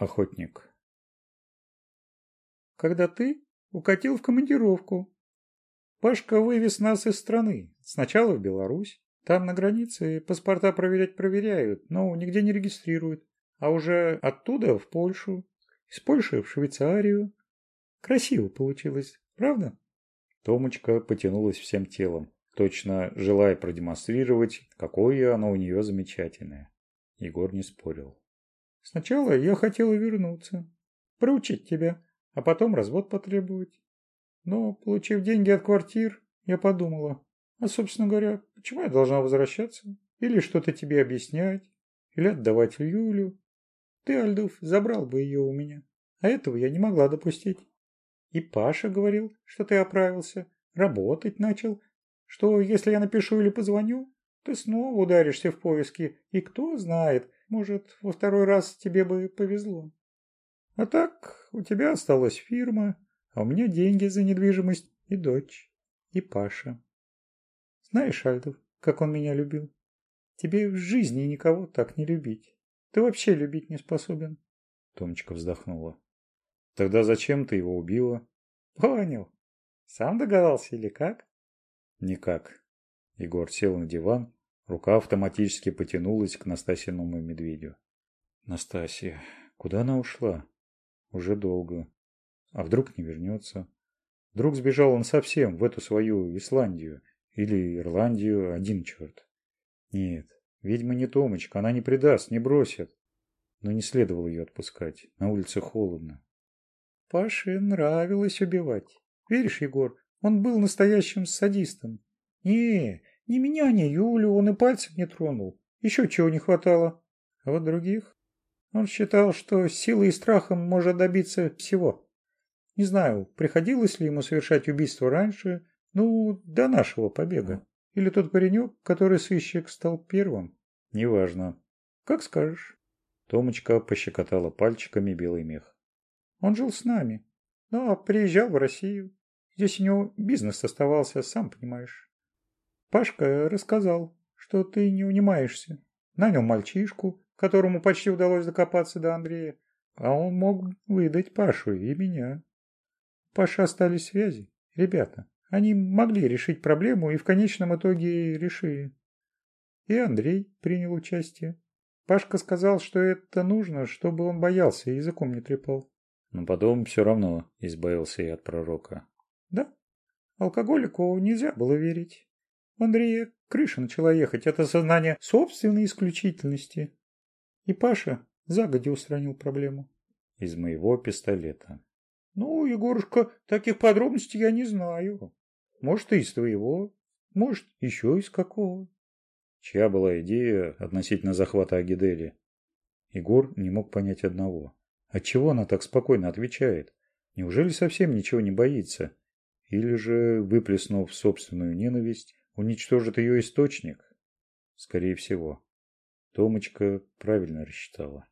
охотник. Когда ты укатил в командировку, Пашка вывез нас из страны. Сначала в Беларусь. Там на границе паспорта проверять проверяют, но нигде не регистрируют. А уже оттуда в Польшу, из Польши в Швейцарию. Красиво получилось, правда? Томочка потянулась всем телом, точно желая продемонстрировать, какое оно у нее замечательное. Егор не спорил. Сначала я хотела вернуться, проучить тебя, а потом развод потребовать. Но, получив деньги от квартир, я подумала, а, собственно говоря, почему я должна возвращаться? Или что-то тебе объяснять? Или отдавать Юлю? Ты, Альдов, забрал бы ее у меня. А этого я не могла допустить. И Паша говорил, что ты оправился, работать начал, что если я напишу или позвоню, ты снова ударишься в поиски, и кто знает, может, во второй раз тебе бы повезло. А так, у тебя осталась фирма, а у меня деньги за недвижимость и дочь, и Паша. Знаешь, Альдов, как он меня любил? Тебе в жизни никого так не любить. Ты вообще любить не способен. Томочка вздохнула. Тогда зачем ты его убила? Понял. Сам догадался или как? Никак. Егор сел на диван, Рука автоматически потянулась к Настасиному медведю. Настасья, куда она ушла? Уже долго. А вдруг не вернется? Вдруг сбежал он совсем в эту свою Исландию или Ирландию, один черт. Нет, ведьма не Томочка, она не предаст, не бросит. Но не следовало ее отпускать, на улице холодно. Паше нравилось убивать. Веришь, Егор, он был настоящим садистом. Не, ни меня, ни Юлю он и пальцем не тронул. Еще чего не хватало. А вот других... Он считал, что силой и страхом может добиться всего. Не знаю, приходилось ли ему совершать убийство раньше, ну, до нашего побега. Или тот паренек, который сыщик стал первым. Неважно. Как скажешь. Томочка пощекотала пальчиками белый мех. Он жил с нами, но приезжал в Россию. Здесь у него бизнес оставался, сам понимаешь. Пашка рассказал, что ты не унимаешься. Нанял мальчишку, которому почти удалось закопаться до Андрея, а он мог выдать Пашу и меня. Паша остались связи, ребята. Они могли решить проблему и в конечном итоге решили. И Андрей принял участие. Пашка сказал, что это нужно, чтобы он боялся и языком не трепал. Но потом все равно избавился и от пророка. Да, алкоголику нельзя было верить. Андрея начала ехать от осознания собственной исключительности. И Паша загодя устранил проблему. Из моего пистолета. Ну, Егорушка, таких подробностей я не знаю. Может, и из твоего, может, еще из какого. Чья была идея относительно захвата Агидели? Егор не мог понять одного. Отчего она так спокойно отвечает? Неужели совсем ничего не боится? Или же, выплеснув собственную ненависть, уничтожит ее источник. Скорее всего. Томочка правильно рассчитала.